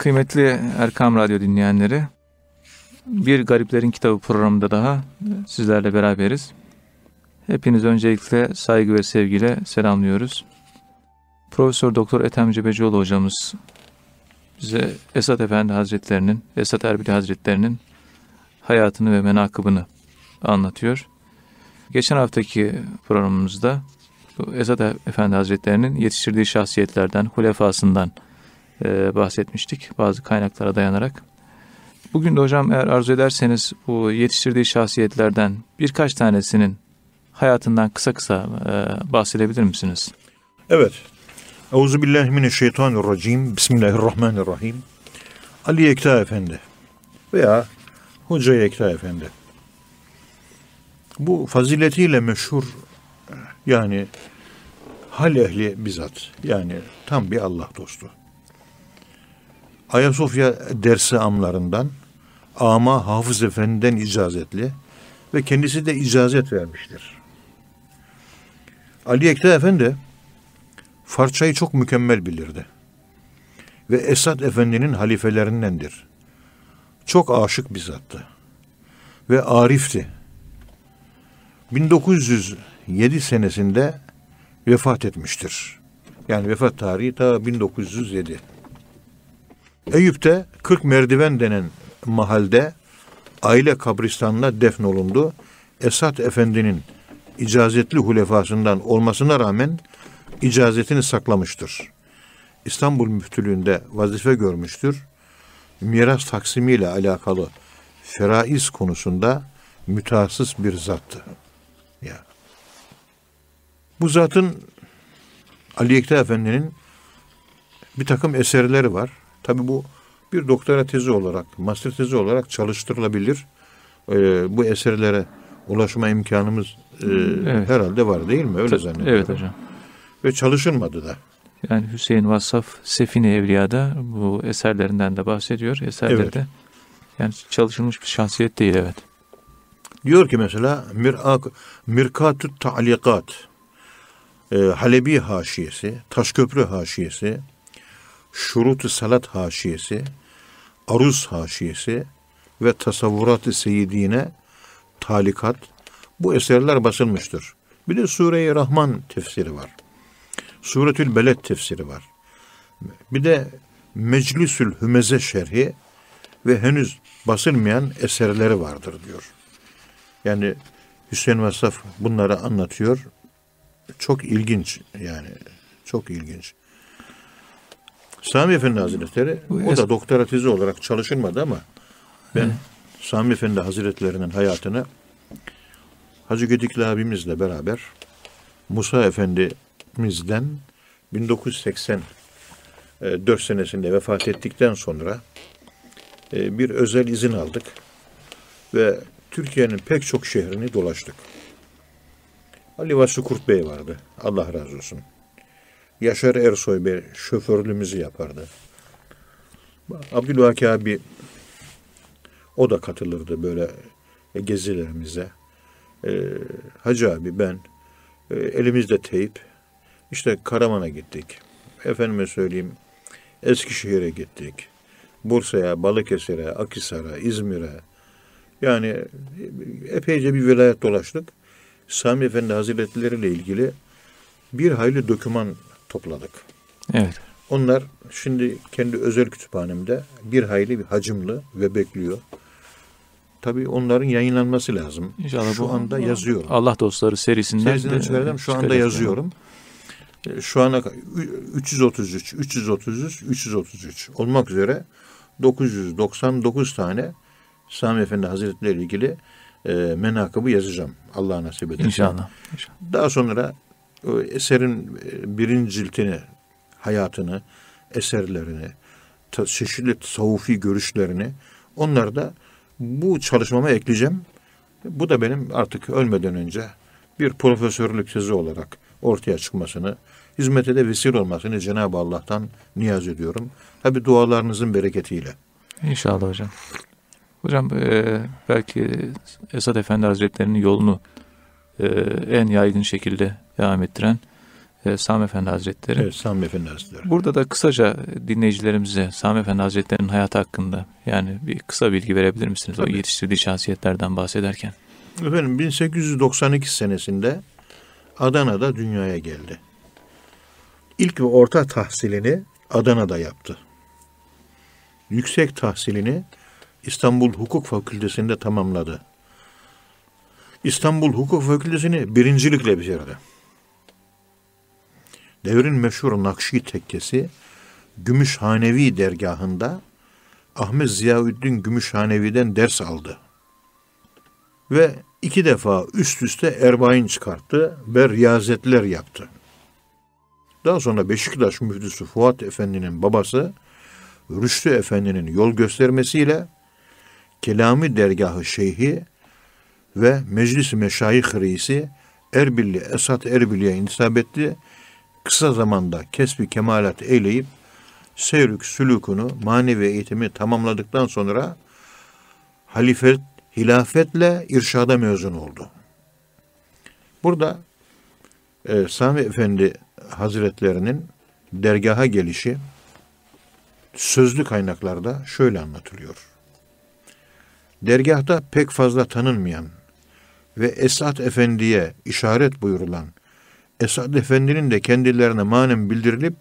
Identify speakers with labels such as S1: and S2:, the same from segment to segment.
S1: Kıymetli Erkam Radyo dinleyenleri, Bir Gariplerin Kitabı programında daha sizlerle beraberiz. Hepiniz öncelikle saygı ve sevgiyle selamlıyoruz. Profesör Doktor Ethem Cebecioğlu hocamız bize Esat Efendi Hazretlerinin, Esat Erbil Hazretlerinin hayatını ve menakıbını anlatıyor. Geçen haftaki programımızda Esat Efendi Hazretlerinin yetiştirdiği şahsiyetlerden, hulefasından e, bahsetmiştik bazı kaynaklara dayanarak. Bugün de hocam eğer arzu ederseniz bu yetiştirdiği şahsiyetlerden birkaç tanesinin hayatından kısa kısa e, bahsedebilir misiniz?
S2: Evet. Euzubillahimineşşeytanirracim. Bismillahirrahmanirrahim. Ali Yekta Efendi veya Hoca Yekta Efendi. Bu faziletiyle meşhur yani hal ehli bizzat yani tam bir Allah dostu. Ayasofya dersi amlarından ama Hafız Efendi'den icazetli ve kendisi de icazet vermiştir. Ali Ekta Efendi Farçayı çok mükemmel bilirdi. Ve Esad Efendi'nin halifelerindendir. Çok aşık bir zattı. Ve arifti. 1907 senesinde vefat etmiştir. Yani vefat tarihi ta 1907. Eyüp'te 40 merdiven denen mahalde aile kabristanına defnolundu. Esat Efendi'nin icazetli hulefasından olmasına rağmen icazetini saklamıştır. İstanbul Müftülüğü'nde vazife görmüştür. Miras taksimiyle alakalı feraiz konusunda mütehassıs bir zattı. Ya. Bu zatın Ali Ekta Efendi'nin bir takım eserleri var. Tabi bu bir doktora tezi olarak, master tezi olarak çalıştırılabilir. Ee, bu eserlere ulaşma imkanımız e, evet. herhalde var değil mi? Öyle zannediyorum.
S1: Evet hocam.
S2: Ve çalışılmadı da.
S1: Yani Hüseyin Vassaf Sefine Evliya'da bu eserlerinden de bahsediyor. Eserleri evet. de yani çalışılmış bir şahsiyet değil evet.
S2: Diyor ki mesela Mirak, Mirkatut Ta'likat e, Halebi haşiyesi, Taşköprü haşiyesi, Şurut-ı Salat haşiyesi, Aruz haşiyesi ve Tasavvurat-ı Seyyidine talikat bu eserler basılmıştır. Bir de Sure-i Rahman tefsiri var. Suretül Beled tefsiri var. Bir de Meclisül Hümeze şerhi ve henüz basılmayan eserleri vardır diyor. Yani Hüseyin Vasaf bunları anlatıyor. Çok ilginç yani. Çok ilginç. Sami Efendi Hazretleri o da doktora tezi olarak çalışılmadı ama ben Hı. Sami Efendi Hazretlerinin hayatını Hacı Gedikli abimizle beraber Musa Efendimiz'den 1984 senesinde vefat ettikten sonra e, bir özel izin aldık ve Türkiye'nin pek çok şehrini dolaştık. Ali Vasfı Kurt Bey vardı. Allah razı olsun. Yaşar Ersoy Bey şoförlüğümüzü yapardı. Abdülvaki abi o da katılırdı böyle gezilerimize. Ee, Hacı abi ben e, elimizde teyip işte Karaman'a gittik. Efendime söyleyeyim Eskişehir'e gittik. Bursa'ya, Balıkesir'e, Akisar'a, İzmir'e. Yani epeyce bir vilayet dolaştık. Sami Efendi Hazretleri ile ilgili bir hayli doküman topladık.
S1: Evet.
S2: Onlar şimdi kendi özel kütüphanemde bir hayli bir hacimli ve bekliyor. Tabii onların yayınlanması lazım. İnşallah şu bu, anda bu, yazıyorum.
S1: Allah dostları serisinden,
S2: serisinden çıkardım. Şu anda yazıyorum. Yani. Şu ana 333, 333, 333 olmak üzere 999 tane Sami Efendi Hazretleri ile ilgili e, menakıbı yazacağım. Allah nasip ederse.
S1: İnşallah. İnşallah.
S2: Daha sonra eserin e, birinci ciltini, hayatını, eserlerini, çeşitli tasavvufi görüşlerini onları da bu çalışmama ekleyeceğim. Bu da benim artık ölmeden önce bir profesörlük tezi olarak ortaya çıkmasını, hizmete de vesile olmasını Cenab-ı Allah'tan niyaz ediyorum. Tabi dualarınızın bereketiyle.
S1: İnşallah hocam. Hocam e, belki Esad Efendi Hazretleri'nin yolunu e, en yaygın şekilde devam ettiren e, Sami Efendi Hazretleri.
S2: Evet, Sami Efendi Hazretleri.
S1: Burada da kısaca dinleyicilerimize Sami Efendi Hazretleri'nin hayatı hakkında yani bir kısa bilgi verebilir misiniz?
S2: Tabii.
S1: O yetiştirdiği şahsiyetlerden bahsederken.
S2: Efendim 1892 senesinde Adana'da dünyaya geldi. İlk ve orta tahsilini Adana'da yaptı. Yüksek tahsilini İstanbul Hukuk Fakültesi'nde tamamladı. İstanbul Hukuk Fakültesini birincilikle bitirdi. Devrin meşhur Nakşi tekkesi Gümüşhanevi dergahında Ahmet Ziyaüddin Gümüşhanevi'den ders aldı ve iki defa üst üste erbain çıkarttı ve riyazetler yaptı. Daha sonra Beşiktaş müftüsü Fuat Efendi'nin babası Rüştü Efendi'nin yol göstermesiyle Kelami Dergahı Şeyhi ve Meclis-i Meşayih Reisi Erbilli Esat Erbilli'ye intisap etti. Kısa zamanda kesbi kemalat eyleyip seyrük sülükünü manevi eğitimi tamamladıktan sonra halifet hilafetle irşada mezun oldu. Burada e, Sami Efendi Hazretlerinin dergaha gelişi sözlü kaynaklarda şöyle anlatılıyor. Dergahta pek fazla tanınmayan ve Esat Efendi'ye işaret buyurulan Esat Efendi'nin de kendilerine manen bildirilip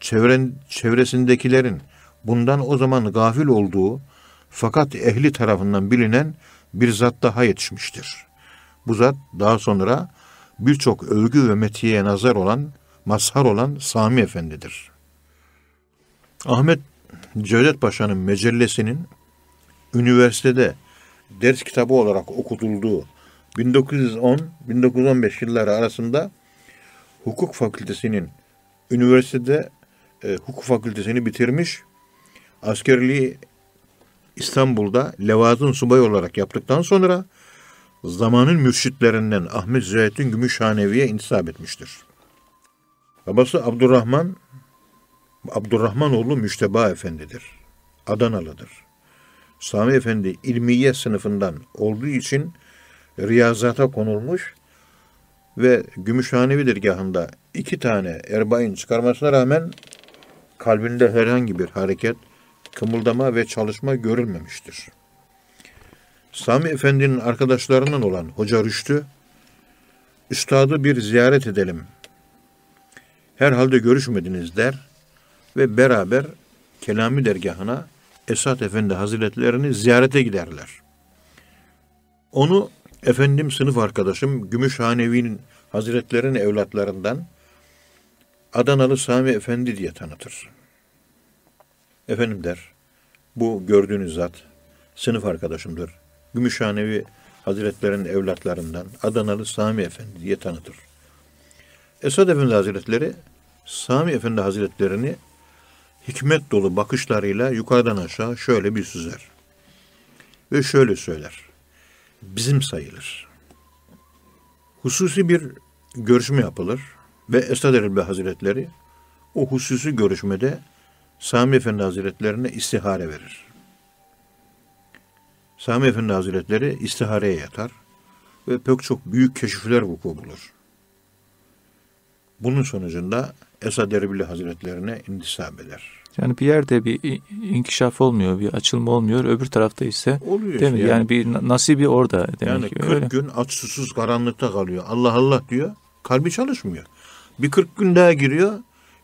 S2: çevren, çevresindekilerin bundan o zaman gafil olduğu fakat ehli tarafından bilinen bir zat daha yetişmiştir. Bu zat daha sonra birçok övgü ve metiye nazar olan, mazhar olan Sami Efendi'dir. Ahmet Cevdet Paşa'nın mecellesinin üniversitede ders kitabı olarak okutulduğu 1910-1915 yılları arasında hukuk fakültesinin üniversitede e, hukuk fakültesini bitirmiş, askerliği İstanbul'da levazın subay olarak yaptıktan sonra zamanın mürşitlerinden Ahmet Züheddin Gümüşhanevi'ye intisap etmiştir. Babası Abdurrahman, Abdurrahmanoğlu Müşteba Efendi'dir. Adanalıdır. Sami Efendi ilmiye sınıfından olduğu için riyazata konulmuş ve Gümüşhanevi dergahında iki tane erbain çıkarmasına rağmen kalbinde herhangi bir hareket, kımıldama ve çalışma görülmemiştir. Sami Efendi'nin arkadaşlarından olan Hoca Rüştü, Üstadı bir ziyaret edelim. Herhalde görüşmediniz der ve beraber Kelami dergahına Esat Efendi Hazretlerini ziyarete giderler. Onu efendim sınıf arkadaşım Gümüşhanevi'nin Hazretlerinin evlatlarından Adanalı Sami Efendi diye tanıtır. Efendim der, bu gördüğünüz zat sınıf arkadaşımdır. Gümüşhanevi Hazretlerinin evlatlarından Adanalı Sami Efendi diye tanıtır. Esad Efendi Hazretleri Sami Efendi Hazretlerini hikmet dolu bakışlarıyla yukarıdan aşağı şöyle bir süzer. Ve şöyle söyler. Bizim sayılır. Hususi bir görüşme yapılır ve Esad Erbil Hazretleri o hususi görüşmede Sami Efendi Hazretlerine istihare verir. Sami Efendi Hazretleri istihareye yatar ve pek çok büyük keşifler vuku bulur. Bunun sonucunda Esad Erbil Hazretlerine intisap eder.
S1: Yani bir yerde bir inkişaf olmuyor, bir açılma olmuyor. Öbür tarafta ise
S2: Oluyor
S1: değil mi? Yani, yani bir nasibi orada demek
S2: Yani
S1: ki.
S2: 40
S1: Öyle.
S2: gün aç susuz karanlıkta kalıyor. Allah Allah diyor. Kalbi çalışmıyor. Bir 40 gün daha giriyor.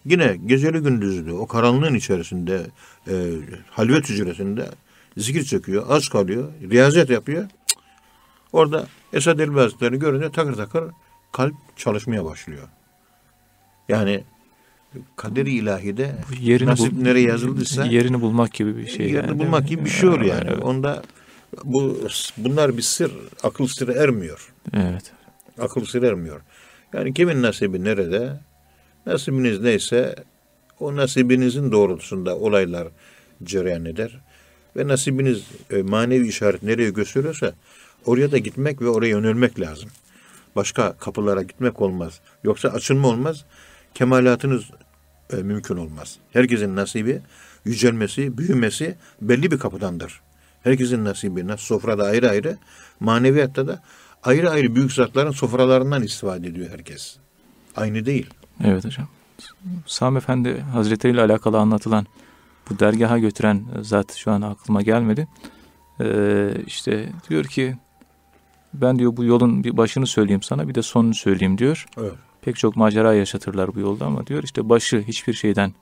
S2: Yine geceli gündüzlü o karanlığın içerisinde e, halvet hücresinde zikir çekiyor. Aç kalıyor. Riyazet yapıyor. Cık. Orada Esad Elbi Hazretleri görünce takır takır kalp çalışmaya başlıyor. Yani kaderi ilahide
S1: yerini
S2: nasip
S1: bul-
S2: nereye yazıldıysa
S1: yerini bulmak gibi bir şey.
S2: yerini
S1: yani,
S2: bulmak gibi bir şey oluyor yani.
S1: Evet.
S2: Onda bu bunlar bir sır, akıl sırrı ermiyor.
S1: evet.
S2: Akıl sır ermiyor. Yani kimin nasibi nerede? Nasibiniz neyse o nasibinizin doğrultusunda olaylar cereyan eder. Ve nasibiniz e, manevi işaret nereye gösteriyorsa oraya da gitmek ve oraya yönelmek lazım. Başka kapılara gitmek olmaz. Yoksa açılma olmaz. Kemalatınız e, mümkün olmaz. Herkesin nasibi yücelmesi, büyümesi belli bir kapıdandır. Herkesin nasibi nasıl sofrada ayrı ayrı, maneviyatta da ayrı ayrı büyük zatların sofralarından istifade ediyor herkes. Aynı değil.
S1: Evet hocam. Sami Efendi Hazretleri ile alakalı anlatılan bu dergaha götüren zat şu an aklıma gelmedi. Ee, işte diyor ki ben diyor bu yolun bir başını söyleyeyim sana bir de sonunu söyleyeyim diyor.
S2: Evet.
S1: Pek çok macera yaşatırlar bu yolda ama diyor işte başı hiçbir şeyden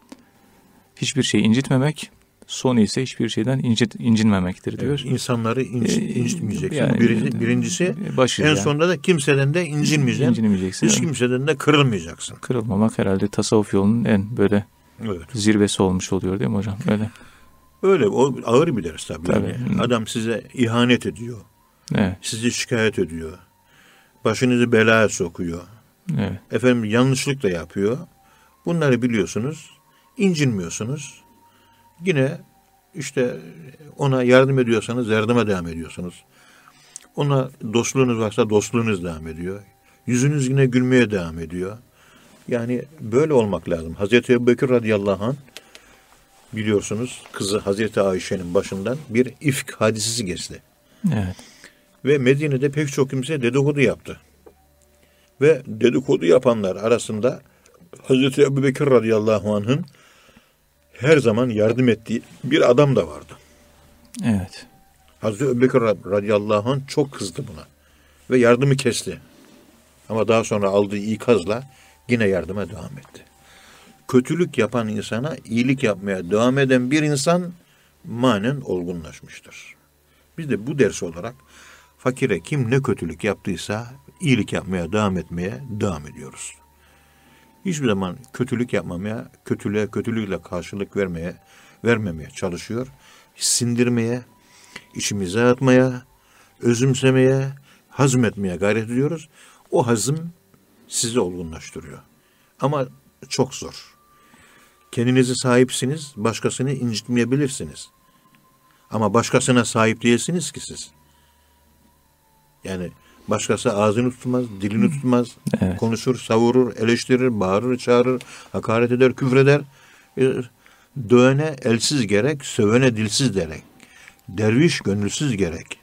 S1: hiçbir şey incitmemek, sonu ise hiçbir şeyden incit, incinmemektir diyor.
S2: Evet, insanları inc-
S1: Ee,
S2: incitmeyeceksin.
S1: yani-
S2: Birinci- birincisi
S1: başı
S2: en
S1: yani.
S2: sonunda da kimseden de incinmeyeceksin.
S1: İncinmeyeceksin.
S2: Hiç
S1: Evet.
S2: kimseden de kırılmayacaksın.
S1: Kırılmamak herhalde tasavvuf yolunun en böyle
S2: Evet.
S1: zirvesi olmuş oluyor değil mi hocam? Öyle.
S2: Öyle o ağır bir ders tabii.
S1: Tabii.
S2: Yani. Adam size ihanet ediyor.
S1: Evet.
S2: Sizi şikayet ediyor. Başınızı belaya sokuyor.
S1: Evet.
S2: Efendim yanlışlık da yapıyor. Bunları biliyorsunuz. incinmiyorsunuz. Yine işte ona yardım ediyorsanız yardıma devam ediyorsunuz. Ona dostluğunuz varsa dostluğunuz devam ediyor. Yüzünüz yine gülmeye devam ediyor. Yani böyle olmak lazım. Hazreti Ebubekir radıyallahu anh biliyorsunuz kızı Hazreti Ayşe'nin başından bir ifk hadisesi geçti.
S1: Evet.
S2: Ve Medine'de pek çok kimse dedikodu yaptı. Ve dedikodu yapanlar arasında Hazreti Ebubekir radıyallahu anh'ın her zaman yardım ettiği bir adam da vardı.
S1: Evet.
S2: Hazreti Ebubekir radıyallahu anh çok kızdı buna. Ve yardımı kesti. Ama daha sonra aldığı ikazla yine yardıma devam etti. Kötülük yapan insana iyilik yapmaya devam eden bir insan manen olgunlaşmıştır. Biz de bu ders olarak fakire kim ne kötülük yaptıysa iyilik yapmaya devam etmeye devam ediyoruz. Hiçbir zaman kötülük yapmamaya, kötülüğe kötülükle karşılık vermeye, vermemeye çalışıyor. Sindirmeye, içimize atmaya, özümsemeye, hazmetmeye gayret ediyoruz. O hazım sizi olgunlaştırıyor. Ama çok zor. Kendinize sahipsiniz, başkasını incitmeyebilirsiniz. Ama başkasına sahip değilsiniz ki siz. Yani başkası ağzını tutmaz, dilini tutmaz,
S1: Evet.
S2: konuşur, savurur, eleştirir, bağırır, çağırır, hakaret eder, küfreder. E, Dövene elsiz gerek, sövene dilsiz derek. Derviş gönülsüz gerek.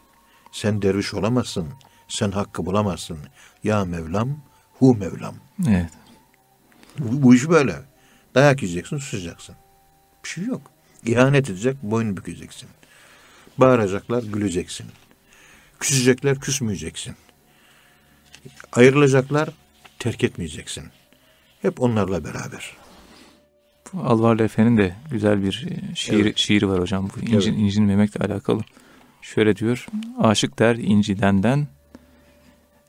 S2: Sen derviş olamazsın, sen hakkı bulamazsın. Ya Mevlam, hu Mevlam.
S1: Evet.
S2: Bu, bu iş böyle. Dayak yiyeceksin, susacaksın. Bir şey yok. İhanet edecek, boyun bükeceksin. Bağıracaklar, güleceksin. Küsecekler, küsmeyeceksin. Ayrılacaklar, terk etmeyeceksin. Hep onlarla beraber.
S1: Bu Alvarlı Efe'nin de güzel bir e, şiir,
S2: Evet.
S1: şiiri var hocam. Bu incin,
S2: Evet.
S1: incinmemekle alakalı. Şöyle diyor. Aşık der incidenden,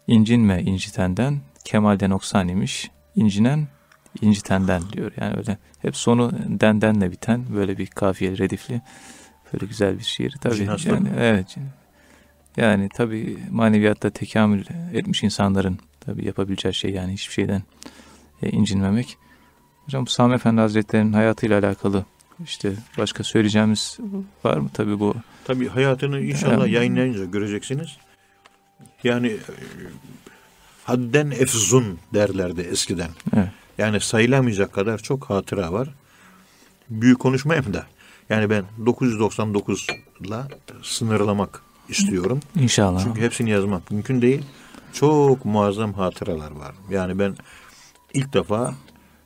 S1: incinme incitenden, kemalden noksan imiş, incinen incitenden diyor. Yani öyle hep sonu dendenle biten böyle bir kafiyeli, redifli böyle güzel bir şiir. Tabii
S2: Cinaslı
S1: yani,
S2: mı?
S1: evet. Yani tabii maneviyatta tekamül etmiş insanların tabii yapabileceği şey yani hiçbir şeyden e, incinmemek. Hocam bu Sami Efendi Hazretleri'nin hayatıyla alakalı işte başka söyleyeceğimiz var mı? Tabii bu
S2: Tabii hayatını inşallah
S1: Evet.
S2: yayınlayınca göreceksiniz. Yani e, hadden efzun derlerdi eskiden.
S1: evet,
S2: Yani sayılamayacak kadar çok hatıra var. Büyük konuşmayayım da. Yani ben 999'la sınırlamak istiyorum.
S1: inşallah.
S2: Çünkü hepsini yazmak mümkün değil. Çok muazzam hatıralar var. Yani ben ilk defa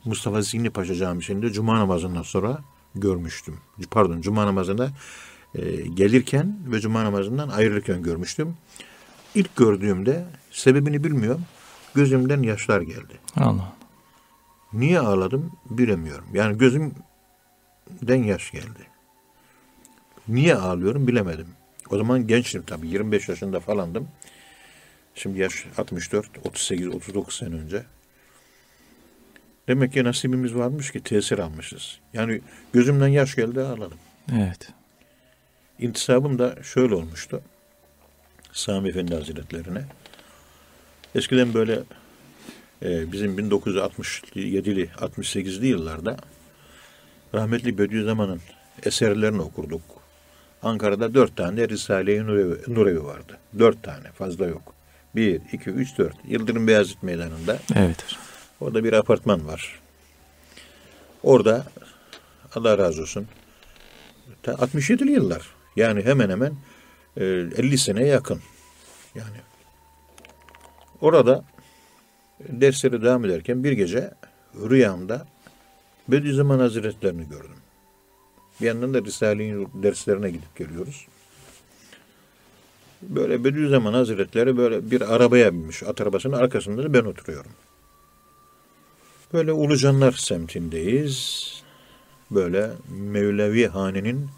S2: Mustafa Zihni Paşa Camisi'nde cuma namazından sonra görmüştüm. Pardon cuma namazına e, gelirken ve cuma namazından ayrılırken görmüştüm. İlk gördüğümde sebebini bilmiyorum. Gözümden yaşlar geldi.
S1: Allah.
S2: Niye ağladım bilemiyorum. Yani gözümden yaş geldi. Niye ağlıyorum bilemedim. O zaman gençtim tabii 25 yaşında falandım. Şimdi yaş 64, 38, 39 sene önce. Demek ki nasibimiz varmış ki tesir almışız. Yani gözümden yaş geldi ağladım.
S1: Evet.
S2: İntisabım da şöyle olmuştu. Sami Efendi Hazretlerine. Eskiden böyle e, bizim 1967'li 68'li yıllarda rahmetli Bediüzzaman'ın eserlerini okurduk. Ankara'da dört tane Risale-i Nurevi, Nurevi vardı. Dört tane fazla yok. Bir, iki, üç, dört. Yıldırım Beyazıt Meydanı'nda
S1: Evet. hocam.
S2: Orada bir apartman var. Orada Allah razı olsun ta 67'li yıllar. Yani hemen hemen e, 50 seneye yakın. Yani orada derslere devam ederken bir gece rüyamda Bediüzzaman Hazretlerini gördüm. Bir yandan da Risale-i derslerine gidip geliyoruz. Böyle Bediüzzaman Hazretleri böyle bir arabaya binmiş. At arabasının arkasında da ben oturuyorum. Böyle Ulucanlar semtindeyiz. Böyle Mevlevi Hane'nin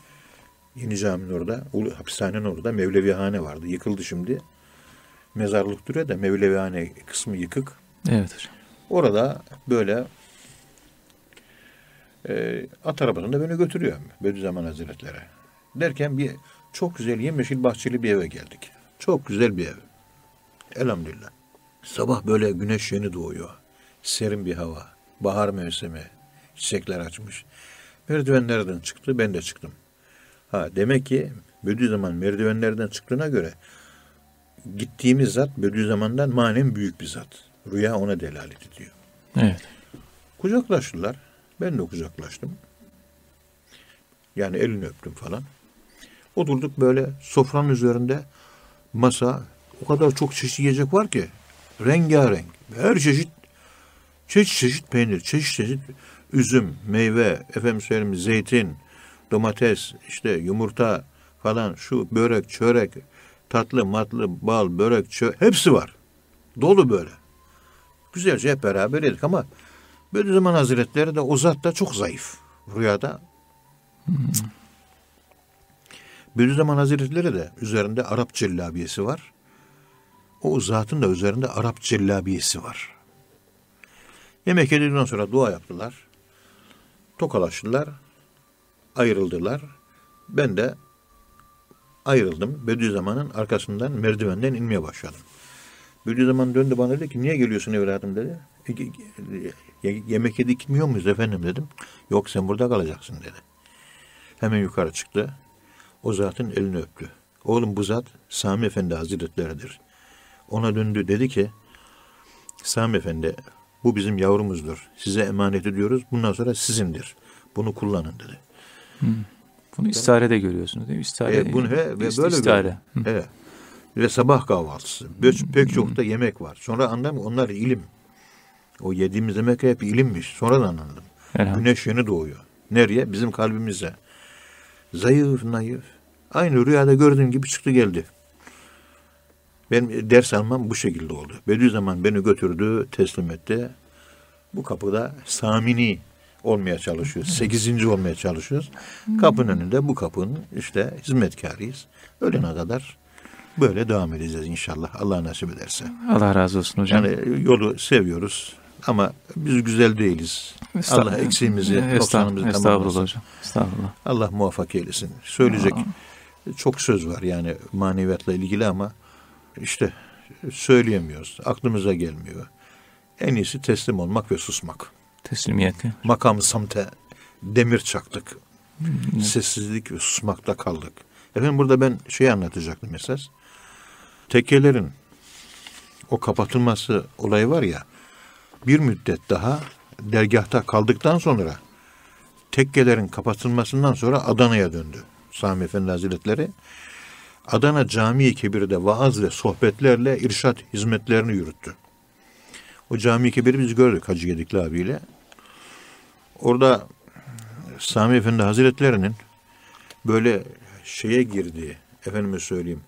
S2: Yeni Cami'nin orada, hapishanenin orada Mevlevi Hane vardı. Yıkıldı şimdi. Mezarlık duruyor da Mevlevi Hane kısmı yıkık.
S1: Evet hocam.
S2: Orada böyle e, at arabasında beni götürüyor Bediüzzaman Hazretleri. Derken bir çok güzel yemyeşil bahçeli bir eve geldik. Çok güzel bir ev. Elhamdülillah. Sabah böyle güneş yeni doğuyor. Serin bir hava. Bahar mevsimi. Çiçekler açmış. Merdivenlerden çıktı. Ben de çıktım. Ha demek ki Bediüzzaman merdivenlerden çıktığına göre gittiğimiz zat Bediüzzaman'dan manen büyük bir zat. Rüya ona delalet ediyor.
S1: Evet.
S2: Kucaklaştılar. Ben de kucaklaştım. Yani elini öptüm falan. Oturduk böyle sofranın üzerinde masa o kadar çok çeşit yiyecek var ki rengarenk. Her çeşit çeşit çeşit peynir, çeşit çeşit üzüm, meyve, efendim söyleyeyim zeytin, domates, işte yumurta falan şu börek, çörek, tatlı, matlı, bal, börek, çörek hepsi var. Dolu böyle. Güzelce hep beraber yedik ama Bediüzzaman Hazretleri de o zat da çok zayıf. Rüyada. Bediüzzaman Hazretleri de üzerinde Arap cellabiyesi var. O zatın da üzerinde Arap cellabiyesi var. Yemek yedikten sonra dua yaptılar. Tokalaştılar. Ayrıldılar. Ben de ayrıldım. Bediüzzaman'ın arkasından merdivenden inmeye başladım. Bediüzzaman döndü bana dedi ki niye geliyorsun evladım dedi. "E, ge- ge- Yemek yedik gitmiyor muyuz efendim dedim. Yok sen burada kalacaksın dedi. Hemen yukarı çıktı. O zatın elini öptü. Oğlum bu zat Sami Efendi Hazretleridir. Ona döndü dedi ki Sami Efendi bu bizim yavrumuzdur. Size emanet ediyoruz. Bundan sonra sizindir. Bunu kullanın dedi.
S1: Bunu istarede görüyorsunuz değil mi? İstare,
S2: E, bunu he, ve
S1: ist-
S2: böyle
S1: istare. Hı.
S2: Evet. Ve sabah kahvaltısı. Pek, pek çok da yemek var. Sonra anladım onlar ilim. O yediğimiz yemek hep ilimmiş. Sonradan anladım. Güneş yeni doğuyor. Nereye? Bizim kalbimize. Zayıf, naif. Aynı rüyada gördüğüm gibi çıktı geldi. Benim ders almam bu şekilde oldu. Bediüzzaman beni götürdü, teslim etti. Bu kapıda Samini olmaya çalışıyoruz. Sekizinci olmaya çalışıyoruz. Kapının önünde bu kapının işte hizmetkarıyız. Ölene kadar böyle devam edeceğiz inşallah. Allah nasip ederse.
S1: Allah razı olsun hocam.
S2: Yani yolu seviyoruz ama biz güzel değiliz. Allah eksiğimizi, noksanımızı
S1: estağfurullah
S2: tamamlasın.
S1: hocam. Estağfurullah.
S2: Allah muvaffak eylesin. Söyleyecek çok söz var yani maneviyatla ilgili ama işte söyleyemiyoruz. Aklımıza gelmiyor. En iyisi teslim olmak ve susmak.
S1: Teslimiyetli.
S2: Makam samte demir çaktık. Sessizlik ve susmakta kaldık. Efendim burada ben şey anlatacaktım esas. Tekkelerin o kapatılması olayı var ya bir müddet daha dergahta kaldıktan sonra tekkelerin kapatılmasından sonra Adana'ya döndü. Sami Efendi Hazretleri Adana Camii Kebir'de vaaz ve sohbetlerle irşat hizmetlerini yürüttü. O Camii Kebir'i biz gördük Hacı Gedikli abiyle. Orada Sami Efendi Hazretleri'nin böyle şeye girdiği, efendime söyleyeyim,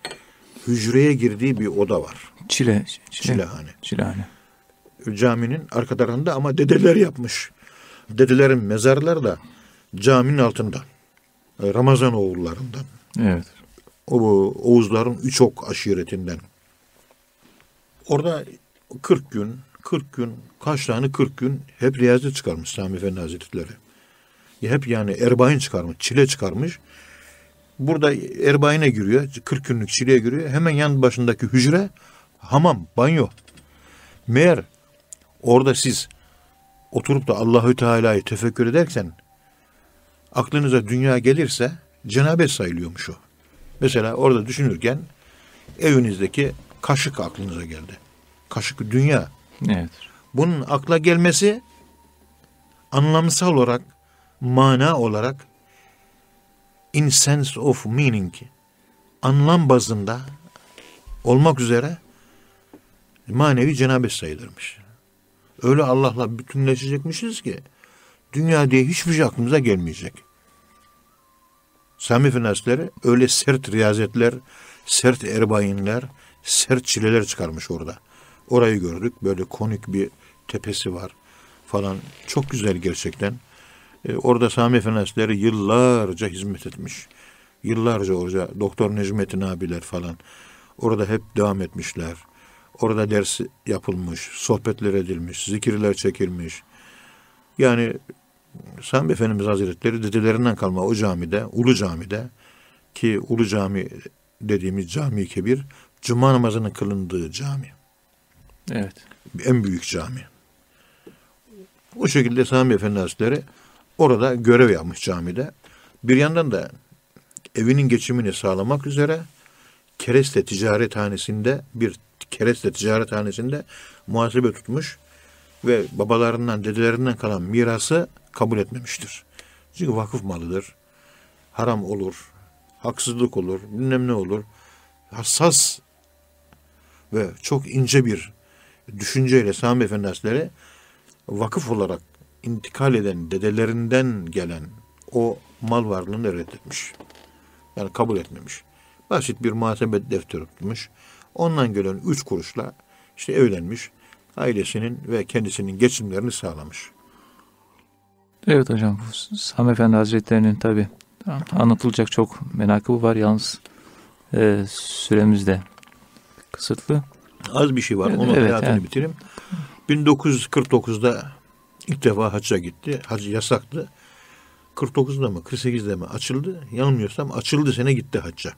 S2: hücreye girdiği bir oda var.
S1: Çile. Çile.
S2: Çilehane.
S1: Çilehane.
S2: Caminin arka tarafında ama dedeler yapmış. Dedelerin mezarları da caminin altında. Ramazan oğullarından.
S1: Evet.
S2: O Oğuzların üç ok aşiretinden. Orada 40 gün, 40 gün, kaç tane 40 gün hep riyazi çıkarmış Sami Efendi Hazretleri. Hep yani erbain çıkarmış, çile çıkarmış. Burada erbaine giriyor, 40 günlük çileye giriyor. Hemen yan başındaki hücre hamam, banyo. Meğer orada siz oturup da Allahü Teala'yı tefekkür ederken aklınıza dünya gelirse cenabet sayılıyormuş o. Mesela orada düşünürken evinizdeki kaşık aklınıza geldi. Kaşık dünya.
S1: Evet.
S2: Bunun akla gelmesi anlamsal olarak, mana olarak in sense of meaning anlam bazında olmak üzere manevi cenabet sayılırmış. Öyle Allah'la bütünleşecekmişiz ki dünya diye hiçbir şey aklımıza gelmeyecek. Sami Efendi öyle sert riyazetler, sert erbayinler, sert çileler çıkarmış orada. Orayı gördük. Böyle konik bir tepesi var falan. Çok güzel gerçekten. Ee, orada Sami Efendi yıllarca hizmet etmiş. Yıllarca orada Doktor Necmettin abiler falan. Orada hep devam etmişler. Orada ders yapılmış, sohbetler edilmiş, zikirler çekilmiş. Yani Sami Efendimiz Hazretleri dedelerinden kalma o camide, Ulu Cami'de ki Ulu Cami dediğimiz cami kebir, cuma namazının kılındığı cami.
S1: Evet.
S2: En büyük cami. O şekilde Sami Efendi Hazretleri orada görev yapmış camide. Bir yandan da evinin geçimini sağlamak üzere kereste ticarethanesinde bir kereste ticarethanesinde muhasebe tutmuş ve babalarından, dedelerinden kalan mirası kabul etmemiştir. Çünkü vakıf malıdır. Haram olur, haksızlık olur, bilmem ne olur. Hassas ve çok ince bir düşünceyle Sami Efendi vakıf olarak intikal eden dedelerinden gelen o mal varlığını reddetmiş. Yani kabul etmemiş. Basit bir muhasebe defteri tutmuş. Ondan gelen üç kuruşla işte evlenmiş. Ailesinin ve kendisinin geçimlerini sağlamış.
S1: Evet hocam. Sami Efendi Hazretleri'nin tabi anlatılacak çok menakıbı var. Yalnız e, süremiz de kısıtlı.
S2: Az bir şey var. Onun
S1: evet,
S2: hayatını
S1: yani.
S2: bitireyim. 1949'da ilk defa hacca gitti. Hac yasaktı. 49'da mı 48'de mi açıldı? Yanılmıyorsam açıldı sene gitti hacca.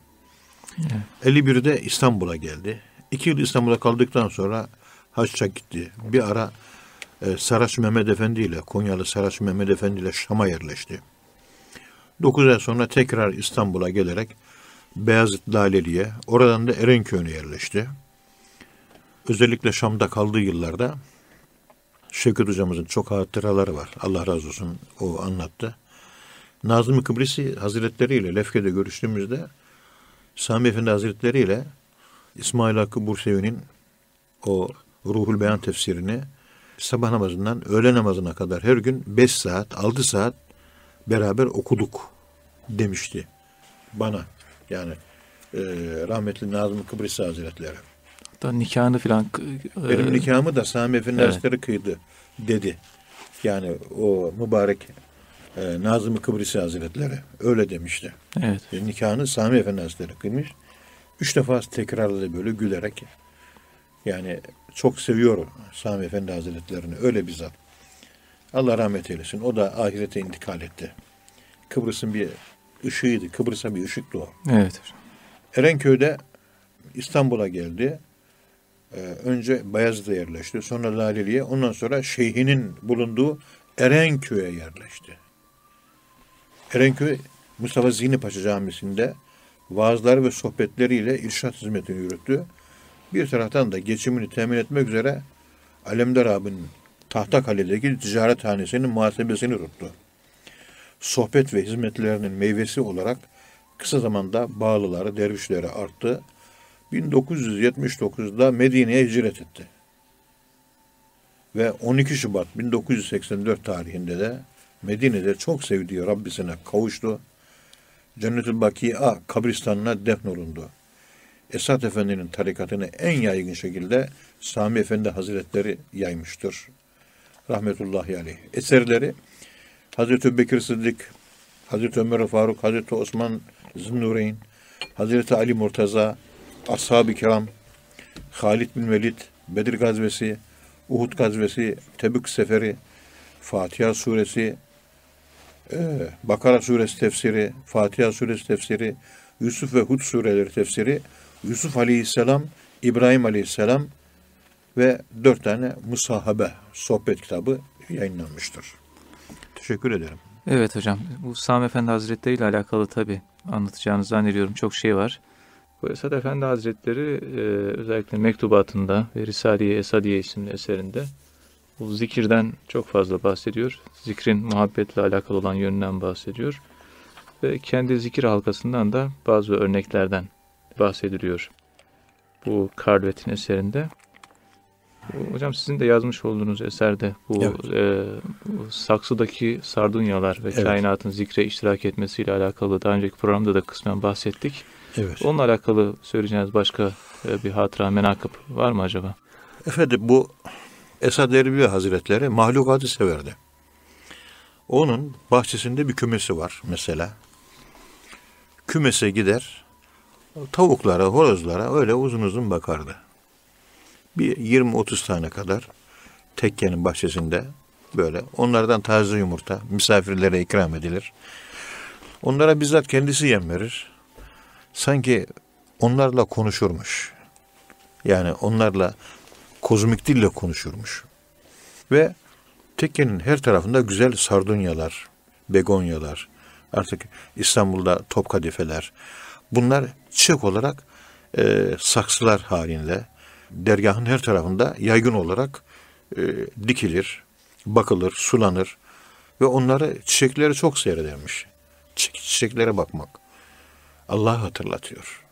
S1: Evet.
S2: 51'de İstanbul'a geldi. İki yıl İstanbul'a kaldıktan sonra hacca gitti. Bir ara e, Saraç Mehmet Efendi ile Konyalı Saraç Mehmet Efendi ile Şam'a yerleşti. 9 ay sonra tekrar İstanbul'a gelerek Beyazıt Laleli'ye, oradan da Erenköy'üne yerleşti. Özellikle Şam'da kaldığı yıllarda Şevket hocamızın çok hatıraları var. Allah razı olsun o anlattı. Nazım-ı Kıbrisi Hazretleri ile Lefke'de görüştüğümüzde Sami Efendi Hazretleri ile İsmail Hakkı Bursevi'nin o Ruhul Beyan tefsirini sabah namazından öğle namazına kadar her gün 5 saat, 6 saat beraber okuduk demişti bana. Yani e, rahmetli Nazım Kıbrıs Hazretleri.
S1: Hatta nikahını filan e,
S2: Benim nikahımı da Sami Efendi
S1: Evet.
S2: Hazretleri kıydı dedi. Yani o mübarek e, Nazım Kıbrıs Hazretleri öyle demişti.
S1: evet.
S2: E, nikahını Sami Efendi Hazretleri kıymış. Üç defa tekrarladı böyle gülerek. Yani çok seviyor Sami Efendi Hazretlerini. Öyle bir zat. Allah rahmet eylesin. O da ahirete intikal etti. Kıbrıs'ın bir ışığıydı. Kıbrıs'a bir ışıktı o.
S1: Evet.
S2: Erenköy'de İstanbul'a geldi. Ee, önce Bayezid'e yerleşti. Sonra Laleli'ye. Ondan sonra şeyhinin bulunduğu Erenköy'e yerleşti. Erenköy Mustafa Zihni Paşa Camisi'nde vaazları ve sohbetleriyle irşat hizmetini yürüttü. Bir taraftan da geçimini temin etmek üzere Alemdar abinin Tahtakale'deki ticarethanesinin muhasebesini tuttu. Sohbet ve hizmetlerinin meyvesi olarak kısa zamanda bağlıları, dervişleri arttı. 1979'da Medine'ye hicret etti. Ve 12 Şubat 1984 tarihinde de Medine'de çok sevdiği Rabbisine kavuştu. Cennet-ül Bakia kabristanına defnolundu. Esat Efendi'nin tarikatını en yaygın şekilde Sami Efendi Hazretleri yaymıştır. Rahmetullahi aleyh. Eserleri Hazreti Bekir Sıddık, Hazreti Ömer Faruk, Hazreti Osman Zünnureyn, Hazreti Ali Murtaza, Ashab-ı Kiram, Halid bin Velid, Bedir Gazvesi, Uhud Gazvesi, Tebük Seferi, Fatiha Suresi, e, Bakara Suresi tefsiri, Fatiha Suresi tefsiri, Yusuf ve Hud sureleri tefsiri, Yusuf Aleyhisselam, İbrahim Aleyhisselam ve dört tane musahabe, sohbet kitabı yayınlanmıştır. Teşekkür ederim.
S1: Evet hocam. Bu Sami Efendi Hazretleri ile alakalı tabi anlatacağınızı zannediyorum. Çok şey var. Bu Esad Efendi Hazretleri e, özellikle mektubatında ve Risale-i Esadiye isimli eserinde bu zikirden çok fazla bahsediyor. Zikrin muhabbetle alakalı olan yönünden bahsediyor. Ve kendi zikir halkasından da bazı örneklerden bahsediliyor. Bu Karvet'in eserinde. Hocam sizin de yazmış olduğunuz eserde bu,
S2: Evet.
S1: e, bu saksıdaki sardunyalar ve
S2: Evet.
S1: kainatın zikre iştirak etmesiyle alakalı daha önceki programda da kısmen bahsettik.
S2: Evet.
S1: Onunla alakalı söyleyeceğiniz başka e, bir hatıra, menakıb var mı acaba?
S2: Efendim bu Esad Erbil Hazretleri mahlukatı severdi. Onun bahçesinde bir kümesi var mesela. Kümese gider, tavuklara, horozlara öyle uzun uzun bakardı. Bir 20-30 tane kadar tekkenin bahçesinde böyle onlardan taze yumurta misafirlere ikram edilir. Onlara bizzat kendisi yem verir. Sanki onlarla konuşurmuş. Yani onlarla kozmik dille konuşurmuş. Ve tekkenin her tarafında güzel sardunyalar, begonyalar, artık İstanbul'da top kadifeler. Bunlar çiçek olarak e, saksılar halinde dergahın her tarafında yaygın olarak e, dikilir, bakılır, sulanır ve onları çiçekleri çok seyredermiş. Çi- Çiçeklere bakmak. Allah'ı hatırlatıyor.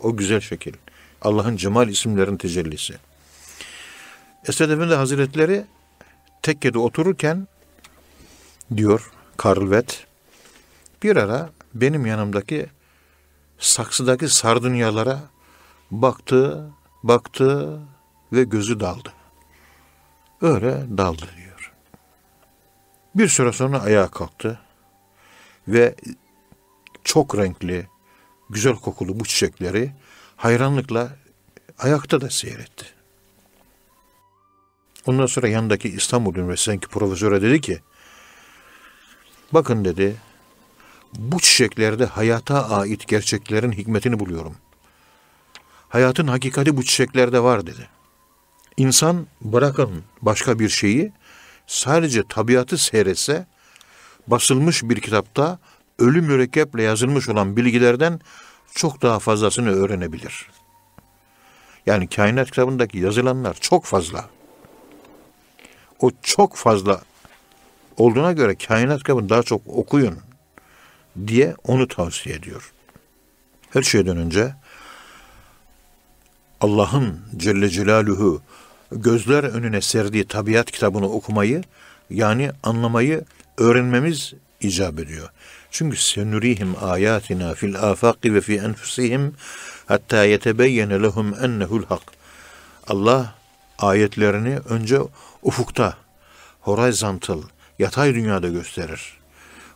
S2: O güzel şekil. Allah'ın cemal isimlerin tecellisi. Esed Efendi Hazretleri tekkede otururken diyor Karl Vett bir ara benim yanımdaki saksıdaki sardunyalara baktı, baktı ve gözü daldı. Öyle daldı diyor. Bir süre sonra ayağa kalktı ve çok renkli, güzel kokulu bu çiçekleri hayranlıkla ayakta da seyretti. Ondan sonra yanındaki İstanbul Üniversitesi'ndeki profesöre dedi ki, bakın dedi, bu çiçeklerde hayata ait gerçeklerin hikmetini buluyorum. Hayatın hakikati bu çiçeklerde var dedi. İnsan bırakın başka bir şeyi, sadece tabiatı seyretse, basılmış bir kitapta ölü mürekkeple yazılmış olan bilgilerden çok daha fazlasını öğrenebilir. Yani kainat kitabındaki yazılanlar çok fazla. O çok fazla olduğuna göre kainat kitabını daha çok okuyun diye onu tavsiye ediyor. Her şeyden önce Allah'ın Celle Celaluhu gözler önüne serdiği tabiat kitabını okumayı yani anlamayı öğrenmemiz icap ediyor. Çünkü senurihim ayatina fil afaqi ve fi enfusihim hatta yetebeyyene lehum ennehu'l hak. Allah ayetlerini önce ufukta, horizontal, yatay dünyada gösterir.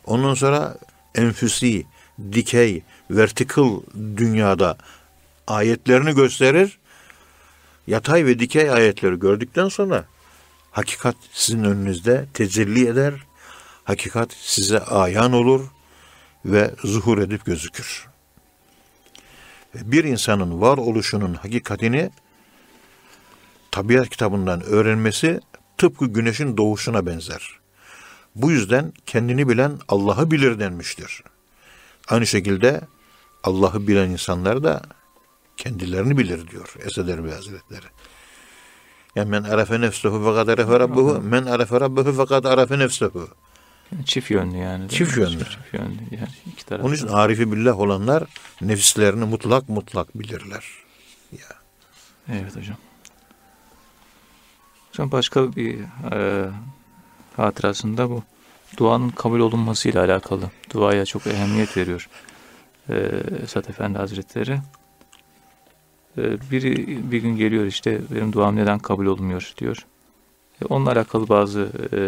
S2: Ondan sonra enfüsi, dikey, vertical dünyada ayetlerini gösterir. Yatay ve dikey ayetleri gördükten sonra hakikat sizin önünüzde tecelli eder. Hakikat size ayan olur ve zuhur edip gözükür. Bir insanın varoluşunun hakikatini tabiat kitabından öğrenmesi tıpkı güneşin doğuşuna benzer. Bu yüzden kendini bilen Allah'ı bilir denmiştir. Aynı şekilde Allah'ı bilen insanlar da kendilerini bilir diyor Esed Erbil Hazretleri. Yani men arefe nefsehu fakat arefe rabbuhu, men arefe rabbuhu fakat arefe nefsehu.
S1: Çift yönlü yani.
S2: Çift
S1: mi?
S2: yönlü.
S1: Çift yönlü yani iki taraf.
S2: Onun için arifi billah olanlar nefislerini mutlak mutlak bilirler. Ya.
S1: Evet hocam. Hocam başka bir e, hatırasında bu duanın kabul olunmasıyla alakalı. Duaya çok ehemmiyet veriyor e, Esat Efendi Hazretleri. E, biri bir gün geliyor işte benim duam neden kabul olmuyor diyor. E, onunla alakalı bazı e,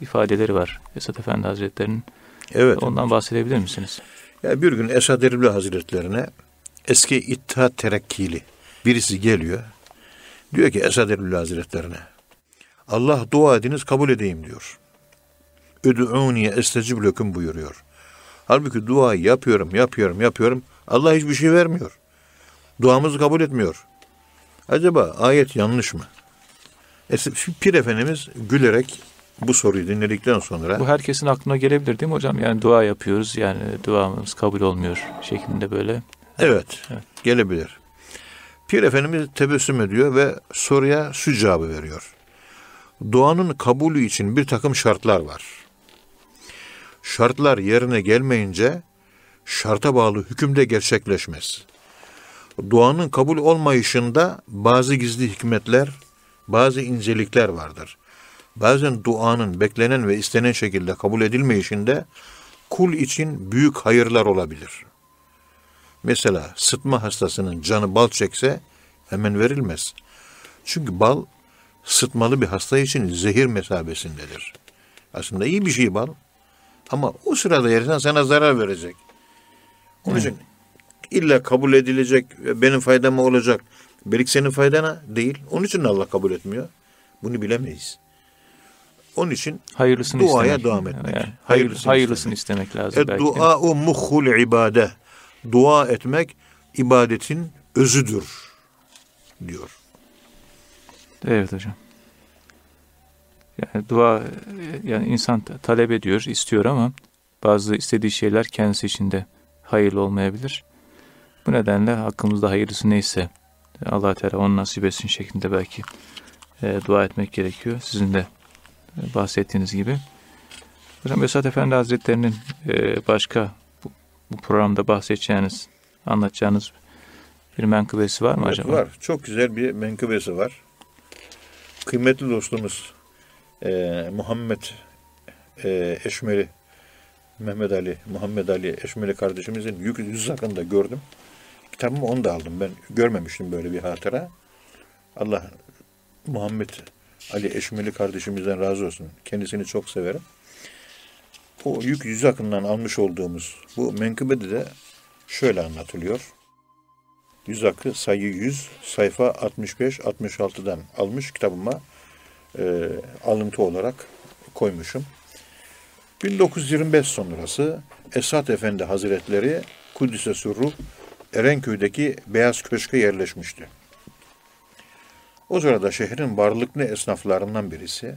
S1: ifadeleri var Esat Efendi Hazretleri'nin.
S2: Evet.
S1: Ondan bahsedebilir misiniz?
S2: Ya bir gün Esad Erbil Hazretlerine eski İttihat Terekkili birisi geliyor. Diyor ki Esad Erbil Hazretlerine Allah dua ediniz kabul edeyim diyor. Ödü'uni estecib löküm buyuruyor. Halbuki duayı yapıyorum, yapıyorum, yapıyorum. Allah hiçbir şey vermiyor. Duamızı kabul etmiyor. Acaba ayet yanlış mı? Es- Pir Efendimiz gülerek bu soruyu dinledikten sonra
S1: Bu herkesin aklına gelebilir değil mi hocam? Yani dua yapıyoruz yani duamız kabul olmuyor şeklinde böyle.
S2: Evet,
S1: Evet.
S2: gelebilir. Pir Efendimiz tebessüm ediyor ve soruya şu cevabı veriyor. Duanın kabulü için bir takım şartlar var. Şartlar yerine gelmeyince şarta bağlı hükümde gerçekleşmez. Duanın kabul olmayışında bazı gizli hikmetler bazı incelikler vardır. Bazen duanın beklenen ve istenen şekilde kabul edilmeyişinde kul için büyük hayırlar olabilir. Mesela sıtma hastasının canı bal çekse hemen verilmez. Çünkü bal sıtmalı bir hasta için zehir mesabesindedir. Aslında iyi bir şey bal. Ama o sırada yersen sana zarar verecek. Onun için illa kabul edilecek ve benim faydama olacak. Belki senin faydana değil. Onun için Allah kabul etmiyor. Bunu bilemeyiz. Onun için
S1: Hayırlısını
S2: Duaya
S1: istemek.
S2: devam etmek.
S1: Yani hayır,
S2: Hayırlısını
S1: hayırlısını, istemek lazım
S2: e,
S1: belki.
S2: dua o muhul ibade. Dua etmek ibadetin özüdür diyor.
S1: Evet hocam. Yani dua yani insan ta- talep ediyor, istiyor ama bazı istediği şeyler kendisi için de hayırlı olmayabilir. Bu nedenle hakkımızda hayırlısı neyse allah Teala onu nasip etsin şeklinde belki e, dua etmek gerekiyor. Sizin de e, bahsettiğiniz gibi. Hocam Esat Efendi Hazretleri'nin e, başka bu, programda bahsedeceğiniz, anlatacağınız bir menkıbesi var mı
S2: Evet,
S1: acaba?
S2: var. Çok güzel bir menkıbesi var. Kıymetli dostumuz e, Muhammed e, Eşmeri Mehmet Ali, Muhammed Ali Eşmeri kardeşimizin yük yüz hakkında gördüm. Kitabımı onu da aldım. Ben görmemiştim böyle bir hatıra. Allah Muhammed Ali Eşmeli kardeşimizden razı olsun. Kendisini çok severim. O yük yüz hakkından almış olduğumuz bu menkıbede de şöyle anlatılıyor. Yüz hakkı sayı 100 sayfa 65-66'dan almış kitabıma e, alıntı olarak koymuşum. 1925 sonrası Esat Efendi Hazretleri Kudüs'e Surru Erenköy'deki Beyaz Köşk'e yerleşmişti. O sırada şehrin varlıklı esnaflarından birisi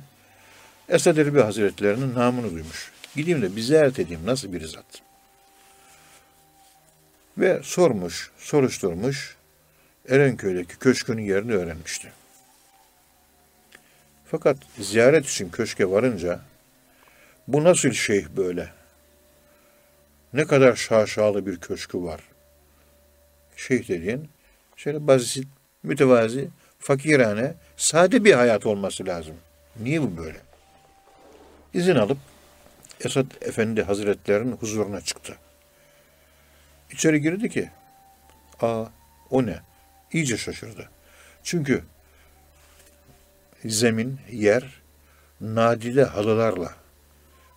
S2: Esad Erbil Hazretleri'nin namını duymuş. Gideyim de bir ziyaret edeyim nasıl bir zat. Ve sormuş, soruşturmuş, Erenköy'deki köşkünün yerini öğrenmişti. Fakat ziyaret için köşke varınca bu nasıl şeyh böyle? Ne kadar şaşalı bir köşkü var. Şeyh dediğin şöyle basit, mütevazi, fakirane, sade bir hayat olması lazım. Niye bu böyle? İzin alıp Esad Efendi Hazretlerinin huzuruna çıktı. İçeri girdi ki, aa o ne? İyice şaşırdı. Çünkü zemin, yer, nadide halılarla,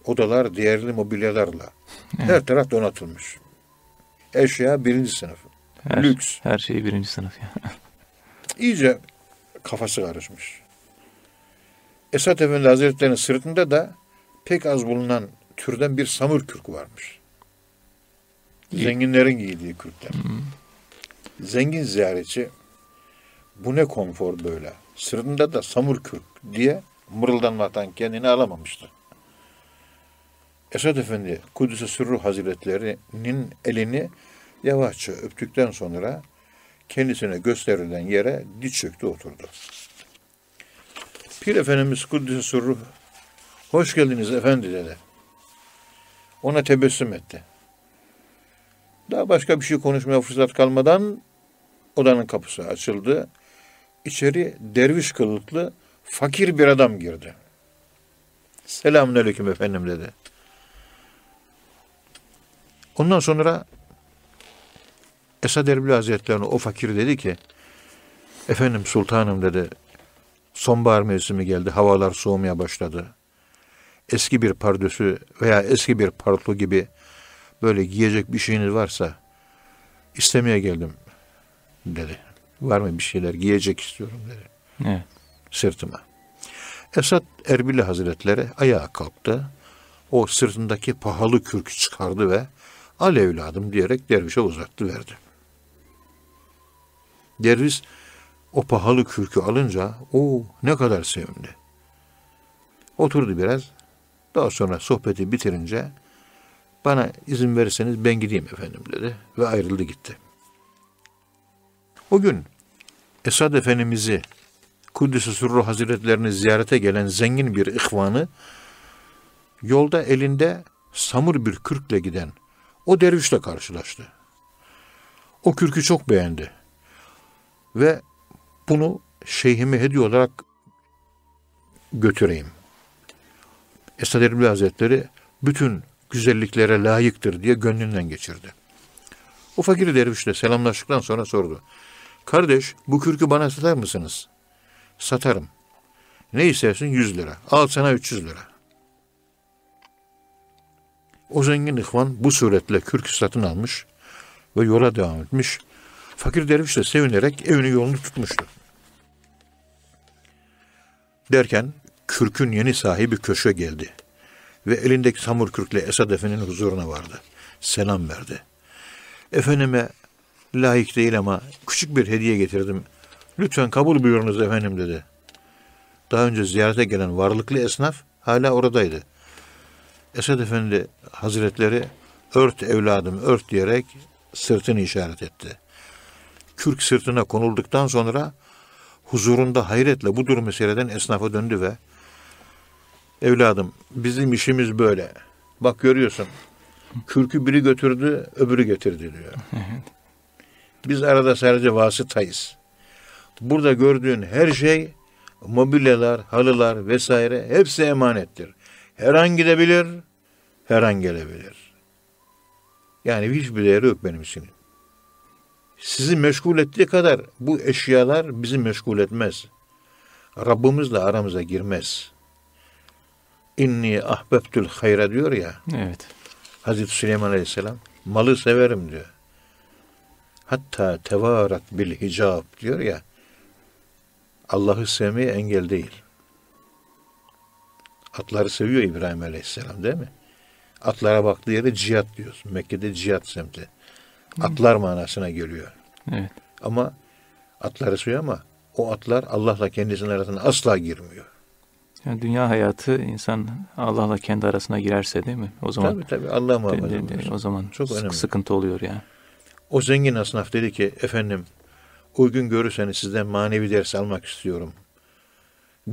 S2: odalar değerli mobilyalarla, her taraf donatılmış. Eşya birinci sınıf.
S1: Her,
S2: Lüks.
S1: Her şey birinci sınıf ya.
S2: İyice kafası karışmış. Esat Efendi Hazretleri'nin sırtında da pek az bulunan türden bir samur kürkü varmış. Zenginlerin giydiği kürkler. Zengin ziyaretçi bu ne konfor böyle. Sırtında da samur kürk diye mırıldanmaktan kendini alamamıştı. Esad Efendi Kudüs-ü Sürru Hazretleri'nin elini yavaşça öptükten sonra kendisine gösterilen yere diz çöktü oturdu. Pir Efendimiz Kuddüs'e Sürru hoş geldiniz efendi dedi. Ona tebessüm etti. Daha başka bir şey konuşmaya fırsat kalmadan odanın kapısı açıldı. İçeri derviş kılıklı fakir bir adam girdi. Selamünaleyküm efendim dedi. Ondan sonra Esad Erbil Hazretleri'ne o fakir dedi ki, efendim sultanım dedi, sonbahar mevsimi geldi, havalar soğumaya başladı. Eski bir pardösü veya eski bir parto gibi böyle giyecek bir şeyiniz varsa istemeye geldim dedi. Var mı bir şeyler giyecek istiyorum dedi
S1: Evet.
S2: sırtıma. Esad Erbil Hazretleri ayağa kalktı. O sırtındaki pahalı kürkü çıkardı ve al evladım diyerek dervişe uzattı verdi. Derviş o pahalı kürkü alınca o ne kadar sevindi. Oturdu biraz. Daha sonra sohbeti bitirince bana izin verirseniz ben gideyim efendim dedi ve ayrıldı gitti. O gün Esad Efendimiz'i Kudüs-ü Sürru Hazretlerini ziyarete gelen zengin bir ihvanı yolda elinde samur bir kürkle giden o dervişle karşılaştı. O kürkü çok beğendi ve bunu şeyhime hediye olarak götüreyim. Esad Erbil Hazretleri bütün güzelliklere layıktır diye gönlünden geçirdi. O fakir dervişle selamlaştıktan sonra sordu. Kardeş bu kürkü bana satar mısınız? Satarım. Ne istersin? 100 lira. Al sana 300 lira. O zengin ihvan bu suretle kürkü satın almış ve yola devam etmiş. Fakir derviş de sevinerek evini yolunu tutmuştu. Derken kürkün yeni sahibi köşe geldi ve elindeki samur kürkle Esad Efendi'nin huzuruna vardı. Selam verdi. Efendime layık değil ama küçük bir hediye getirdim. Lütfen kabul buyurunuz efendim dedi. Daha önce ziyarete gelen varlıklı esnaf hala oradaydı. Esad Efendi Hazretleri ört evladım ört diyerek sırtını işaret etti. Kürk sırtına konulduktan sonra huzurunda hayretle bu durumu seyreden esnafa döndü ve evladım bizim işimiz böyle. Bak görüyorsun kürkü biri götürdü öbürü getirdi diyor. Biz arada sadece vasıtayız. Burada gördüğün her şey mobilyalar, halılar vesaire hepsi emanettir. Her an gidebilir, her an gelebilir. Yani hiçbir değeri yok benim için. Sizi meşgul ettiği kadar bu eşyalar bizi meşgul etmez. Rabbimizle aramıza girmez. İnni ahbebtül hayra diyor ya.
S1: Evet.
S2: Hazreti Süleyman Aleyhisselam malı severim diyor. Hatta tevarat bil hicab diyor ya. Allah'ı sevmeye engel değil. Atları seviyor İbrahim Aleyhisselam değil mi? Atlara baktığı yere cihat diyoruz. Mekke'de cihat semti. Atlar manasına geliyor.
S1: Evet.
S2: Ama atları seviyor ama o atlar Allah'la kendisinin arasına asla girmiyor.
S1: Yani dünya hayatı insan Allah'la kendi arasına girerse değil mi? O zaman
S2: tabii tabii Allah muhafaza
S1: de- de- o zaman
S2: Çok
S1: sık-
S2: önemli.
S1: sıkıntı oluyor yani.
S2: O zengin asnaf dedi ki efendim uygun görürseniz sizden manevi ders almak istiyorum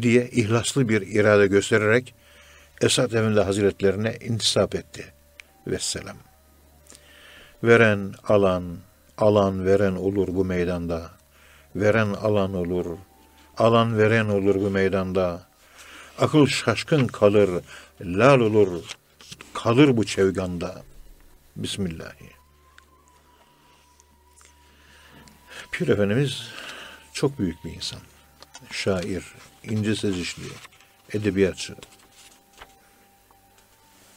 S2: diye ihlaslı bir irade göstererek Esad Efendi Hazretlerine intisap etti. Vesselam. Veren alan, alan veren olur bu meydanda. Veren alan olur, alan veren olur bu meydanda. Akıl şaşkın kalır, lal olur, kalır bu çevganda. Bismillahirrahmanirrahim. Pir Efendimiz çok büyük bir insan. Şair, ince sezişli, edebiyatçı.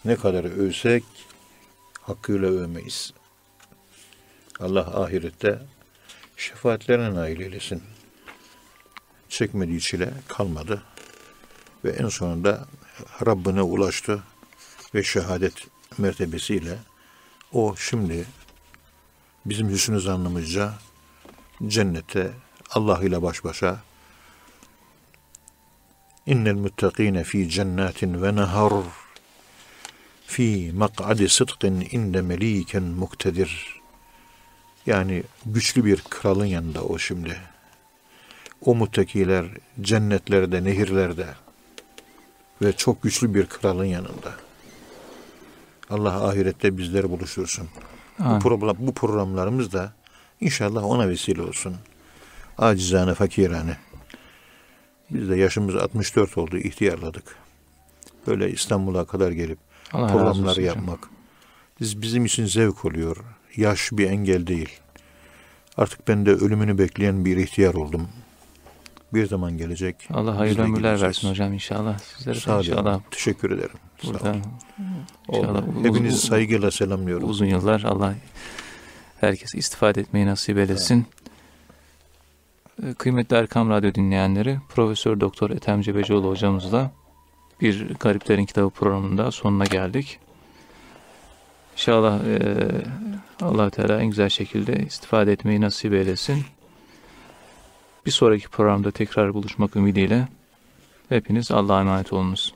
S2: Ne kadar övsek hakkıyla övmeyiz. Allah ahirette şefaatlerine nail eylesin. Çekmediği çile kalmadı. Ve en sonunda Rabbine ulaştı ve şehadet mertebesiyle o şimdi bizim hüsnü zannımızca cennette Allah ile baş başa innel muttakine fi cennetin ve nehar fi mak'adi sıdkın inde meliken muktedir yani güçlü bir kralın yanında o şimdi. O muttakiler cennetlerde nehirlerde ve çok güçlü bir kralın yanında Allah ahirette bizleri buluştursun. Bu, program, bu programlarımız da inşallah ona vesile olsun. Acizane, fakirane. Biz de yaşımız 64 oldu, ihtiyarladık. Böyle İstanbul'a kadar gelip
S1: Allah
S2: programları
S1: hocam.
S2: yapmak. Biz, bizim için zevk oluyor. Yaş bir engel değil. Artık ben de ölümünü bekleyen bir ihtiyar oldum. Bir zaman gelecek.
S1: Allah hayırlı ömürler versin hocam inşallah. Sizlere
S2: Sağ olun.
S1: inşallah
S2: Teşekkür ederim. Sağ
S1: burada
S2: olun.
S1: inşallah
S2: Oldu. Hepinizi saygıyla selamlıyorum.
S1: uzun yıllar Allah herkes istifade etmeyi nasip eylesin. Ee, Kıymetli Erkam Radyo dinleyenleri, Profesör Doktor Ethem Cebecioğlu hocamızla bir Gariplerin Kitabı programında sonuna geldik. İnşallah eee allah Teala en güzel şekilde istifade etmeyi nasip eylesin. Bir sonraki programda tekrar buluşmak ümidiyle hepiniz Allah'a emanet olunuz.